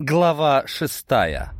Глава шестая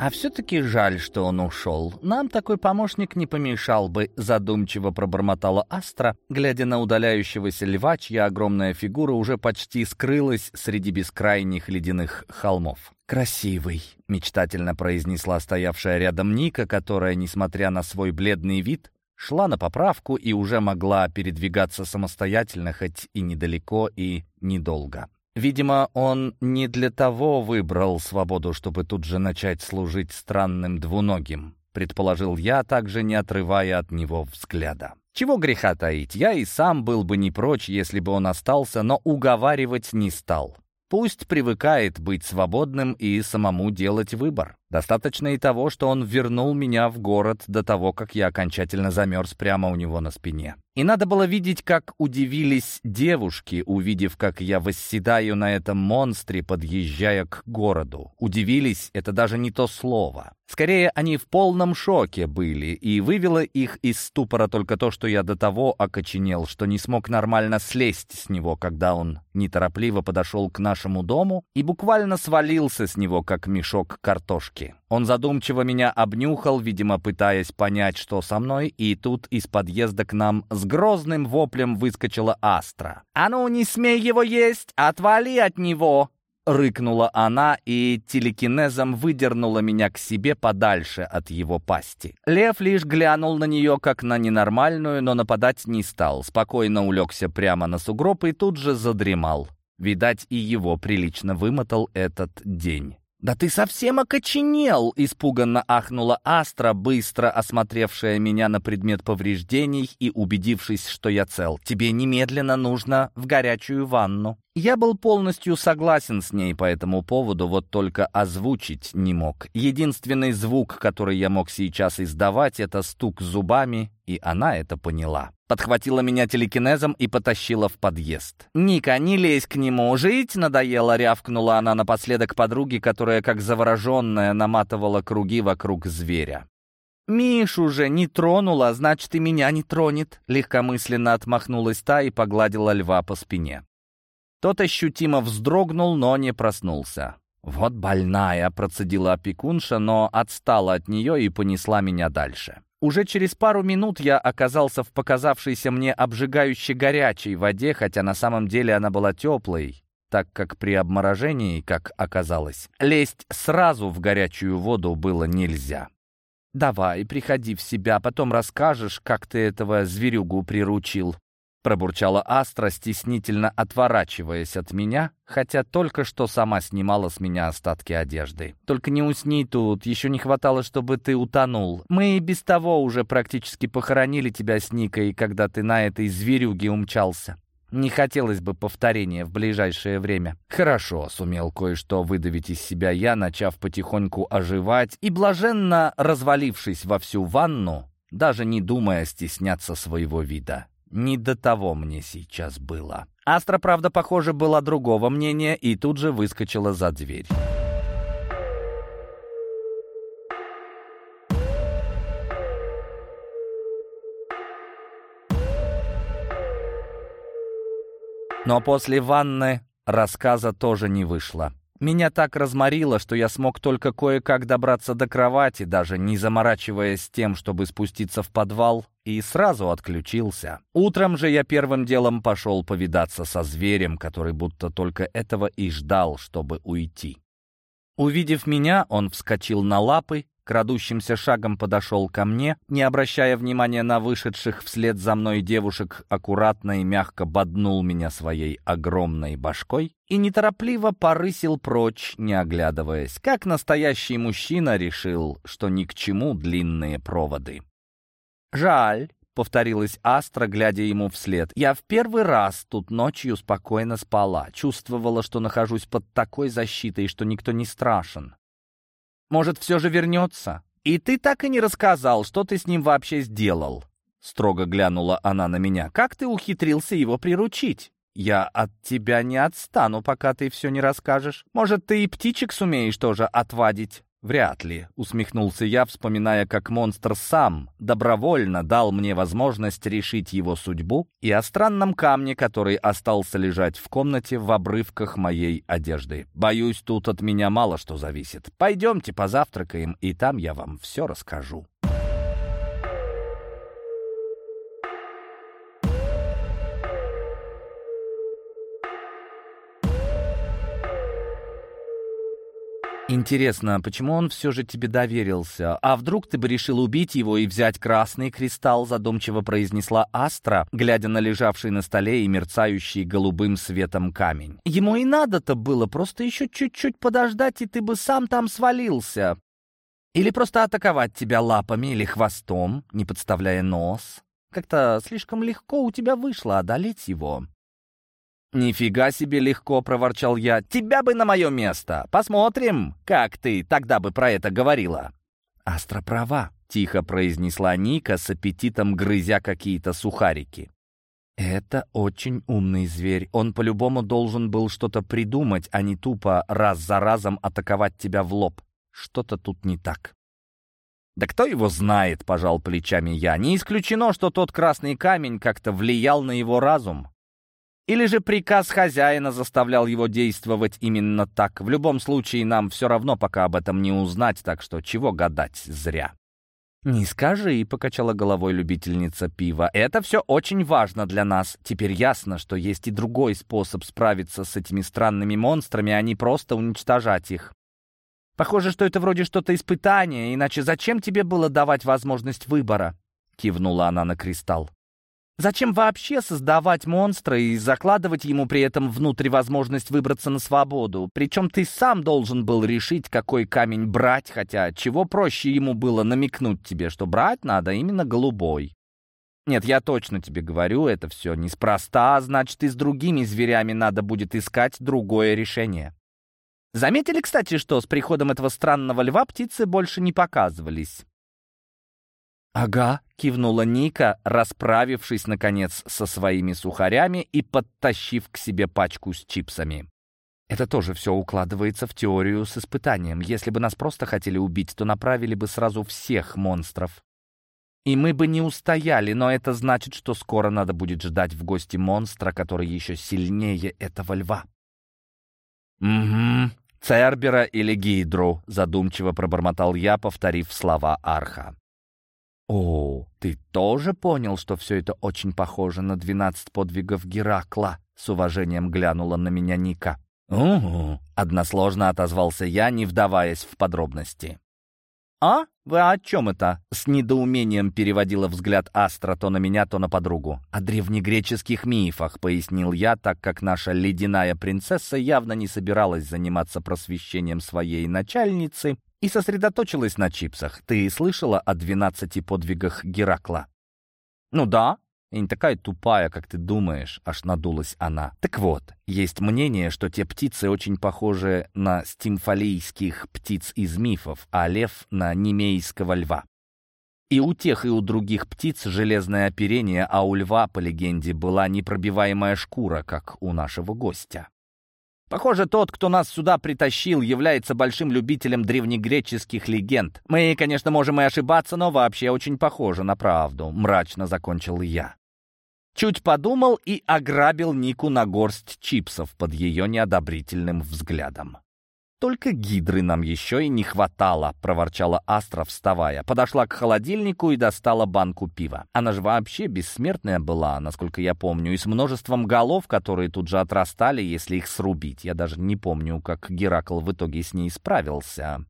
А все-таки жаль, что он ушел. Нам такой помощник не помешал бы, задумчиво пробормотала Астра, глядя на удаляющегося льва, чья огромная фигура уже почти скрылась среди бескрайних ледяных холмов. «Красивый», — мечтательно произнесла стоявшая рядом Ника, которая, несмотря на свой бледный вид, шла на поправку и уже могла передвигаться самостоятельно, хоть и недалеко, и недолго. Видимо, он не для того выбрал свободу, чтобы тут же начать служить странным двуногим, предположил я, также не отрывая от него взгляда. Чего греха таить, я и сам был бы не прочь, если бы он остался, но уговаривать не стал. Пусть привыкает быть свободным и самому делать выбор. Достаточно и того, что он вернул меня в город до того, как я окончательно замерз прямо у него на спине. И надо было видеть, как удивились девушки, увидев, как я восседаю на этом монстре, подъезжая к городу. Удивились — это даже не то слово. Скорее, они в полном шоке были, и вывело их из ступора только то, что я до того окоченел, что не смог нормально слезть с него, когда он неторопливо подошел к нашему дому и буквально свалился с него, как мешок картошки. Он задумчиво меня обнюхал, видимо, пытаясь понять, что со мной, и тут из подъезда к нам с грозным воплем выскочила Астра. «А ну, не смей его есть! Отвали от него!» Рыкнула она и телекинезом выдернула меня к себе подальше от его пасти. Лев лишь глянул на нее, как на ненормальную, но нападать не стал. Спокойно улегся прямо на сугроб и тут же задремал. Видать, и его прилично вымотал этот день. «Да ты совсем окоченел!» — испуганно ахнула Астра, быстро осмотревшая меня на предмет повреждений и убедившись, что я цел. «Тебе немедленно нужно в горячую ванну». Я был полностью согласен с ней по этому поводу, вот только озвучить не мог. Единственный звук, который я мог сейчас издавать, это стук зубами, и она это поняла. Подхватила меня телекинезом и потащила в подъезд. «Ника, не лезь к нему, жить надоело!» — рявкнула она напоследок подруге, которая, как завороженная, наматывала круги вокруг зверя. «Мишу же не тронула, значит, и меня не тронет!» Легкомысленно отмахнулась та и погладила льва по спине. Тот ощутимо вздрогнул, но не проснулся. «Вот больная!» — процедила опекунша, но отстала от нее и понесла меня дальше. Уже через пару минут я оказался в показавшейся мне обжигающе горячей воде, хотя на самом деле она была теплой, так как при обморожении, как оказалось, лезть сразу в горячую воду было нельзя. «Давай, приходи в себя, потом расскажешь, как ты этого зверюгу приручил», Пробурчала Астра, стеснительно отворачиваясь от меня, хотя только что сама снимала с меня остатки одежды. «Только не усни тут, еще не хватало, чтобы ты утонул. Мы и без того уже практически похоронили тебя с Никой, когда ты на этой зверюге умчался. Не хотелось бы повторения в ближайшее время. Хорошо, сумел кое-что выдавить из себя я, начав потихоньку оживать и, блаженно развалившись во всю ванну, даже не думая стесняться своего вида. Не до того мне сейчас было. Астра, правда, похоже, была другого мнения и тут же выскочила за дверь. Но после ванны рассказа тоже не вышло. Меня так разморило, что я смог только кое-как добраться до кровати, даже не заморачиваясь тем, чтобы спуститься в подвал, и сразу отключился. Утром же я первым делом пошел повидаться со зверем, который будто только этого и ждал, чтобы уйти. Увидев меня, он вскочил на лапы крадущимся шагом подошел ко мне, не обращая внимания на вышедших вслед за мной девушек, аккуратно и мягко боднул меня своей огромной башкой и неторопливо порысил прочь, не оглядываясь, как настоящий мужчина решил, что ни к чему длинные проводы. «Жаль», — повторилась Астра, глядя ему вслед. «Я в первый раз тут ночью спокойно спала, чувствовала, что нахожусь под такой защитой, что никто не страшен. Может, все же вернется? И ты так и не рассказал, что ты с ним вообще сделал?» Строго глянула она на меня. «Как ты ухитрился его приручить?» «Я от тебя не отстану, пока ты все не расскажешь. Может, ты и птичек сумеешь тоже отвадить?» «Вряд ли», — усмехнулся я, вспоминая, как монстр сам добровольно дал мне возможность решить его судьбу и о странном камне, который остался лежать в комнате в обрывках моей одежды. «Боюсь, тут от меня мало что зависит. Пойдемте позавтракаем, и там я вам все расскажу». «Интересно, почему он все же тебе доверился? А вдруг ты бы решил убить его и взять красный кристалл?» задумчиво произнесла Астра, глядя на лежавший на столе и мерцающий голубым светом камень. «Ему и надо-то было просто еще чуть-чуть подождать, и ты бы сам там свалился. Или просто атаковать тебя лапами или хвостом, не подставляя нос. Как-то слишком легко у тебя вышло одолеть его». «Нифига себе легко!» — проворчал я. «Тебя бы на мое место! Посмотрим, как ты тогда бы про это говорила!» «Астра права», — тихо произнесла Ника с аппетитом, грызя какие-то сухарики. «Это очень умный зверь. Он по-любому должен был что-то придумать, а не тупо раз за разом атаковать тебя в лоб. Что-то тут не так». «Да кто его знает?» — пожал плечами я. «Не исключено, что тот красный камень как-то влиял на его разум. Или же приказ хозяина заставлял его действовать именно так. В любом случае, нам все равно пока об этом не узнать, так что чего гадать зря. «Не скажи», — покачала головой любительница пива. «Это все очень важно для нас. Теперь ясно, что есть и другой способ справиться с этими странными монстрами, а не просто уничтожать их. Похоже, что это вроде что-то испытание, иначе зачем тебе было давать возможность выбора?» — кивнула она на кристалл. Зачем вообще создавать монстра и закладывать ему при этом внутрь возможность выбраться на свободу? Причем ты сам должен был решить, какой камень брать, хотя чего проще ему было намекнуть тебе, что брать надо именно голубой. Нет, я точно тебе говорю, это все неспроста, значит и с другими зверями надо будет искать другое решение. Заметили, кстати, что с приходом этого странного льва птицы больше не показывались? «Ага», — кивнула Ника, расправившись, наконец, со своими сухарями и подтащив к себе пачку с чипсами. Это тоже все укладывается в теорию с испытанием. Если бы нас просто хотели убить, то направили бы сразу всех монстров. И мы бы не устояли, но это значит, что скоро надо будет ждать в гости монстра, который еще сильнее этого льва. «Угу, Цербера или Гидру», — задумчиво пробормотал я, повторив слова Арха. «О, ты тоже понял, что все это очень похоже на двенадцать подвигов Геракла?» С уважением глянула на меня Ника. «Угу», — односложно отозвался я, не вдаваясь в подробности. «А? Вы о чем это?» С недоумением переводила взгляд Астра то на меня, то на подругу. «О древнегреческих мифах», — пояснил я, так как наша ледяная принцесса явно не собиралась заниматься просвещением своей начальницы и сосредоточилась на чипсах. Ты слышала о двенадцати подвигах Геракла? Ну да, и не такая тупая, как ты думаешь, аж надулась она. Так вот, есть мнение, что те птицы очень похожи на стимфалийских птиц из мифов, а лев — на немейского льва. И у тех, и у других птиц железное оперение, а у льва, по легенде, была непробиваемая шкура, как у нашего гостя. Похоже, тот, кто нас сюда притащил, является большим любителем древнегреческих легенд. Мы, конечно, можем и ошибаться, но вообще очень похоже на правду», — мрачно закончил я. Чуть подумал и ограбил Нику на горсть чипсов под ее неодобрительным взглядом. «Только гидры нам еще и не хватало», — проворчала Астра, вставая. Подошла к холодильнику и достала банку пива. Она же вообще бессмертная была, насколько я помню, и с множеством голов, которые тут же отрастали, если их срубить. Я даже не помню, как Геракл в итоге с ней справился.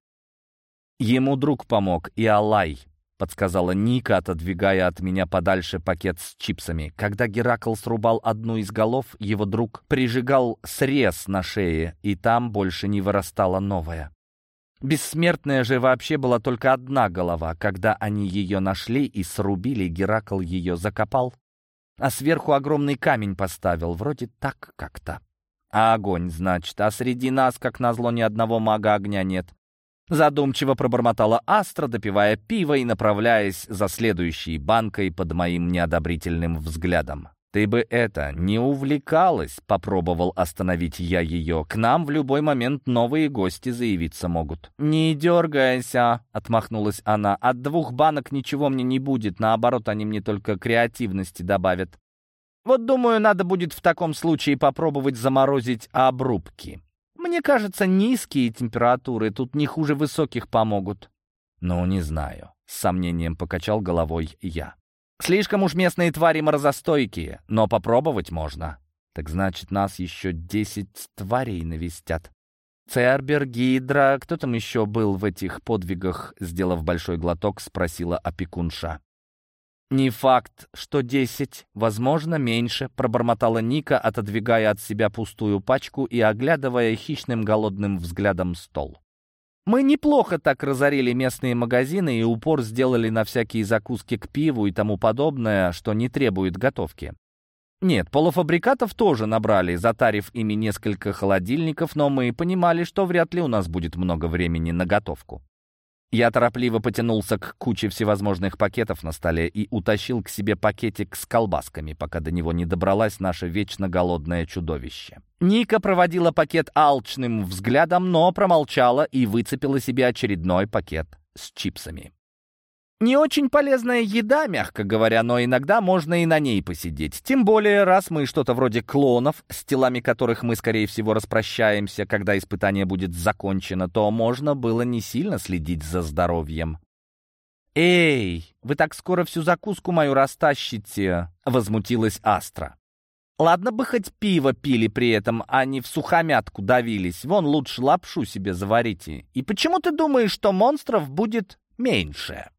Ему друг помог, и Алай, подсказала Ника, отодвигая от меня подальше пакет с чипсами. Когда Геракл срубал одну из голов, его друг прижигал срез на шее, и там больше не вырастала новая. Бессмертная же вообще была только одна голова. Когда они ее нашли и срубили, Геракл ее закопал, а сверху огромный камень поставил, вроде так как-то. А огонь, значит, а среди нас, как назло, ни одного мага огня нет. Задумчиво пробормотала Астра, допивая пиво и направляясь за следующей банкой под моим неодобрительным взглядом. «Ты бы это, не увлекалась», — попробовал остановить я ее. «К нам в любой момент новые гости заявиться могут». «Не дергайся», — отмахнулась она. «От двух банок ничего мне не будет, наоборот, они мне только креативности добавят. Вот, думаю, надо будет в таком случае попробовать заморозить обрубки. Мне кажется, низкие температуры тут не хуже высоких помогут». «Ну, не знаю», — с сомнением покачал головой я. Слишком уж местные твари морозостойкие, но попробовать можно. Так значит, нас еще десять тварей навестят. Цербер, Гидра, кто там еще был в этих подвигах, сделав большой глоток, спросила опекунша. «Не факт, что десять, возможно, меньше», — пробормотала Ника, отодвигая от себя пустую пачку и оглядывая хищным голодным взглядом стол. Мы неплохо так разорили местные магазины и упор сделали на всякие закуски к пиву и тому подобное, что не требует готовки. Нет, полуфабрикатов тоже набрали, затарив ими несколько холодильников, но мы понимали, что вряд ли у нас будет много времени на готовку. Я торопливо потянулся к куче всевозможных пакетов на столе и утащил к себе пакетик с колбасками, пока до него не добралась наше вечно голодное чудовище. Ника проводила пакет алчным взглядом, но промолчала и выцепила себе очередной пакет с чипсами. Не очень полезная еда, мягко говоря, но иногда можно и на ней посидеть. Тем более, раз мы что-то вроде клонов, с телами которых мы, скорее всего, распрощаемся, когда испытание будет закончено, то можно было не сильно следить за здоровьем. «Эй, вы так скоро всю закуску мою растащите!» — возмутилась Астра. «Ладно бы хоть пиво пили при этом, а не в сухомятку давились. Вон лучше лапшу себе заварите. И почему ты думаешь, что монстров будет меньше?»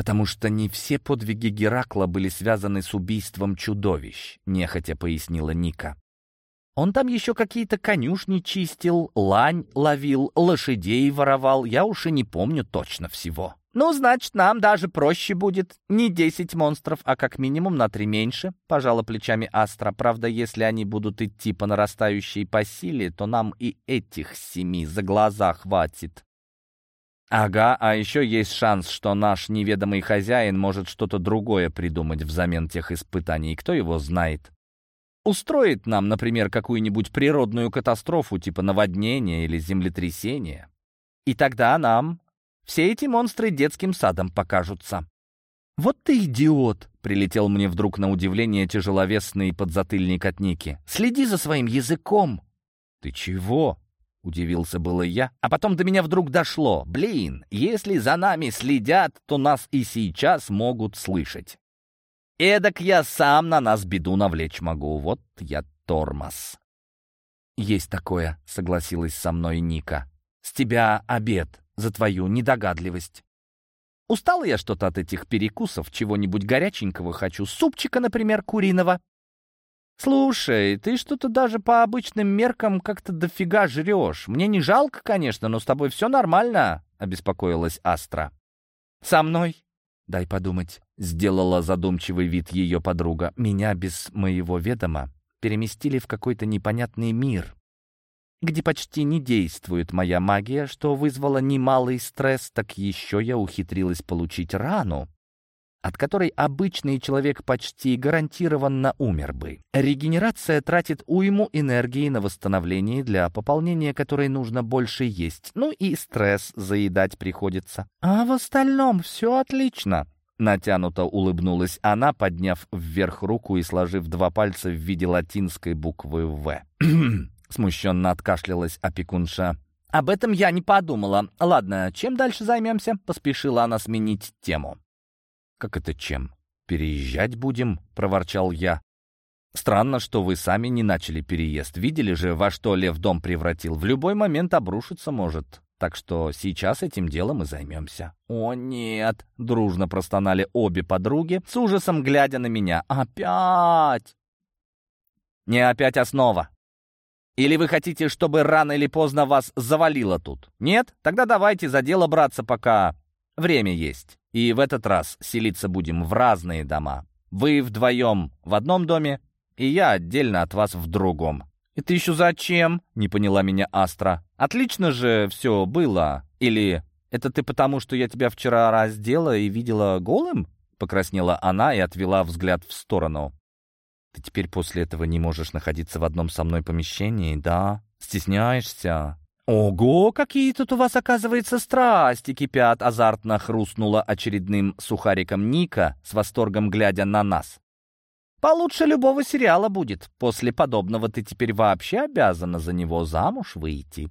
«Потому что не все подвиги Геракла были связаны с убийством чудовищ», — нехотя пояснила Ника. «Он там еще какие-то конюшни чистил, лань ловил, лошадей воровал, я уж и не помню точно всего». «Ну, значит, нам даже проще будет. Не десять монстров, а как минимум на три меньше», — пожала плечами Астра. «Правда, если они будут идти по нарастающей по силе, то нам и этих семи за глаза хватит». Ага, а еще есть шанс, что наш неведомый хозяин может что-то другое придумать взамен тех испытаний. Кто его знает? Устроит нам, например, какую-нибудь природную катастрофу типа наводнения или землетрясения. И тогда нам все эти монстры детским садом покажутся. «Вот ты идиот!» — прилетел мне вдруг на удивление тяжеловесный подзатыльник от Ники. «Следи за своим языком!» «Ты чего?» — удивился было я, а потом до меня вдруг дошло. Блин, если за нами следят, то нас и сейчас могут слышать. Эдак я сам на нас беду навлечь могу. Вот я тормоз. «Есть такое», — согласилась со мной Ника. «С тебя обед за твою недогадливость». Устала я что-то от этих перекусов, чего-нибудь горяченького хочу, супчика, например, куриного. «Слушай, ты что-то даже по обычным меркам как-то дофига жрешь. Мне не жалко, конечно, но с тобой все нормально», — обеспокоилась Астра. «Со мной?» «Дай подумать», — сделала задумчивый вид ее подруга. «Меня без моего ведома переместили в какой-то непонятный мир, где почти не действует моя магия, что вызвало немалый стресс, так еще я ухитрилась получить рану, от которой обычный человек почти гарантированно умер бы. Регенерация тратит уйму энергии на восстановление, для пополнения которой нужно больше есть, ну и стресс заедать приходится. А в остальном все отлично. Натянуто улыбнулась она, подняв вверх руку и сложив два пальца в виде латинской буквы «В». Смущенно откашлялась опекунша. «Об этом я не подумала. Ладно, чем дальше займемся?» Поспешила она сменить тему. «Как это чем? Переезжать будем?» — проворчал я. «Странно, что вы сами не начали переезд. Видели же, во что Лев дом превратил? В любой момент обрушиться может. Так что сейчас этим делом и займемся». «О, нет!» — дружно простонали обе подруги, с ужасом глядя на меня. «Опять!» «Не опять основа!» Или вы хотите, чтобы рано или поздно вас завалило тут? Нет? Тогда давайте за дело браться, пока время есть». И в этот раз селиться будем в разные дома. Вы вдвоем в одном доме, и я отдельно от вас в другом». «Это еще зачем?» — не поняла меня Астра. «Отлично же все было. Или это ты потому, что я тебя вчера раздела и видела голым?» Покраснела она и отвела взгляд в сторону. Ты теперь после этого не можешь находиться в одном со мной помещении, да? Стесняешься?» «Ого, какие тут у вас, оказывается, страсти кипят!» азартно хрустнула очередным сухариком Ника, с восторгом глядя на нас. «Получше любого сериала будет. После подобного ты теперь вообще обязана за него замуж выйти».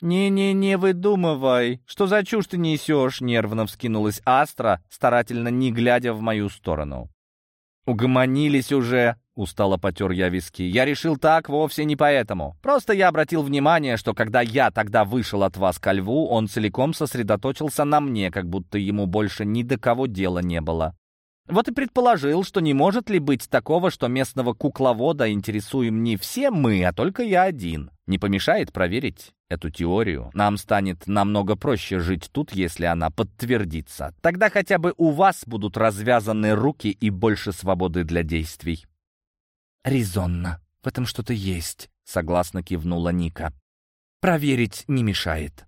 «Не-не-не, выдумывай. Что за чушь ты несешь?» — нервно вскинулась Астра, старательно не глядя в мою сторону. «Угомонились уже», — устало потер я виски. «Я решил так вовсе не поэтому. Просто я обратил внимание, что когда я тогда вышел от вас ко льву, он целиком сосредоточился на мне, как будто ему больше ни до кого дела не было. Вот и предположил, что не может ли быть такого, что местного кукловода интересуем не все мы, а только я один. Не помешает проверить эту теорию. Нам станет намного проще жить тут, если она подтвердится. Тогда хотя бы у вас будут развязаны руки и больше свободы для действий. «Резонно. В этом что-то есть», — согласно кивнула Ника. «Проверить не мешает».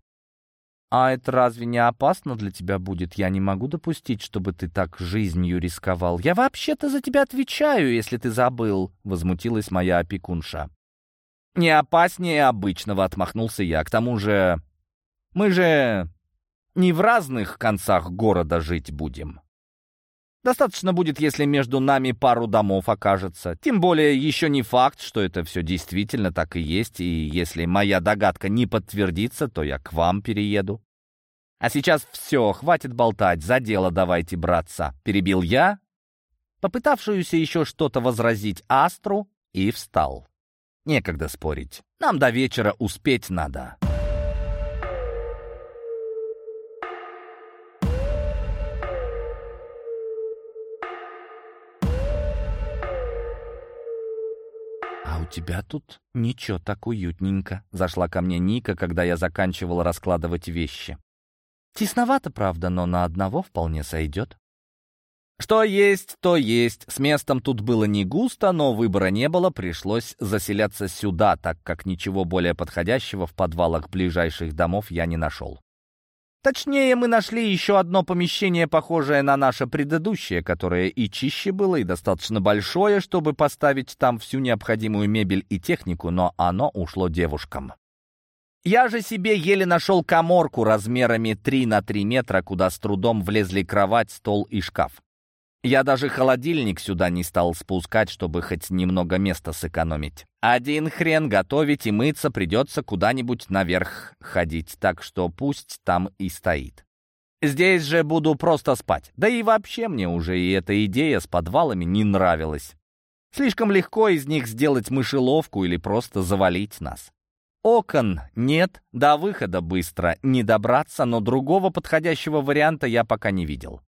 «А это разве не опасно для тебя будет? Я не могу допустить, чтобы ты так жизнью рисковал. Я вообще-то за тебя отвечаю, если ты забыл», — возмутилась моя опекунша. «Не опаснее обычного», — отмахнулся я. «К тому же мы же не в разных концах города жить будем». Достаточно будет, если между нами пару домов окажется. Тем более еще не факт, что это все действительно так и есть, и если моя догадка не подтвердится, то я к вам перееду. А сейчас все, хватит болтать, за дело давайте браться. Перебил я, попытавшуюся еще что-то возразить Астру, и встал. Некогда спорить. Нам до вечера успеть надо. Тебя тут ничего так уютненько», — зашла ко мне Ника, когда я заканчивал раскладывать вещи. «Тесновато, правда, но на одного вполне сойдет». Что есть, то есть. С местом тут было не густо, но выбора не было, пришлось заселяться сюда, так как ничего более подходящего в подвалах ближайших домов я не нашел. Точнее, мы нашли еще одно помещение, похожее на наше предыдущее, которое и чище было, и достаточно большое, чтобы поставить там всю необходимую мебель и технику, но оно ушло девушкам. Я же себе еле нашел коморку размерами 3 на 3 метра, куда с трудом влезли кровать, стол и шкаф. Я даже холодильник сюда не стал спускать, чтобы хоть немного места сэкономить. Один хрен готовить и мыться придется куда-нибудь наверх ходить, так что пусть там и стоит. Здесь же буду просто спать. Да и вообще мне уже и эта идея с подвалами не нравилась. Слишком легко из них сделать мышеловку или просто завалить нас. Окон нет, до выхода быстро не добраться, но другого подходящего варианта я пока не видел.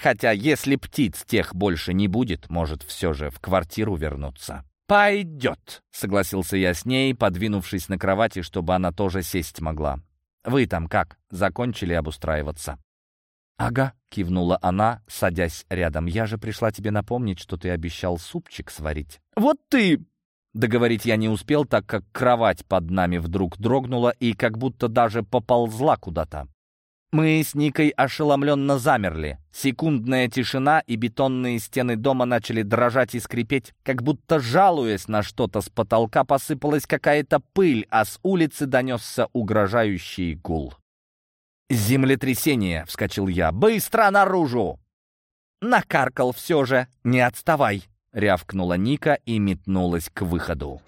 Хотя если птиц тех больше не будет, может все же в квартиру вернуться. «Пойдет», — согласился я с ней, подвинувшись на кровати, чтобы она тоже сесть могла. «Вы там как? Закончили обустраиваться?» «Ага», — кивнула она, садясь рядом. «Я же пришла тебе напомнить, что ты обещал супчик сварить». «Вот ты!» Договорить я не успел, так как кровать под нами вдруг дрогнула и как будто даже поползла куда-то. Мы с Никой ошеломленно замерли. Секундная тишина и бетонные стены дома начали дрожать и скрипеть, как будто жалуясь на что-то с потолка посыпалась какая-то пыль, а с улицы донесся угрожающий гул. «Землетрясение!» — вскочил я. «Быстро наружу!» Накаркал все же. «Не отставай!» — рявкнула Ника и метнулась к выходу.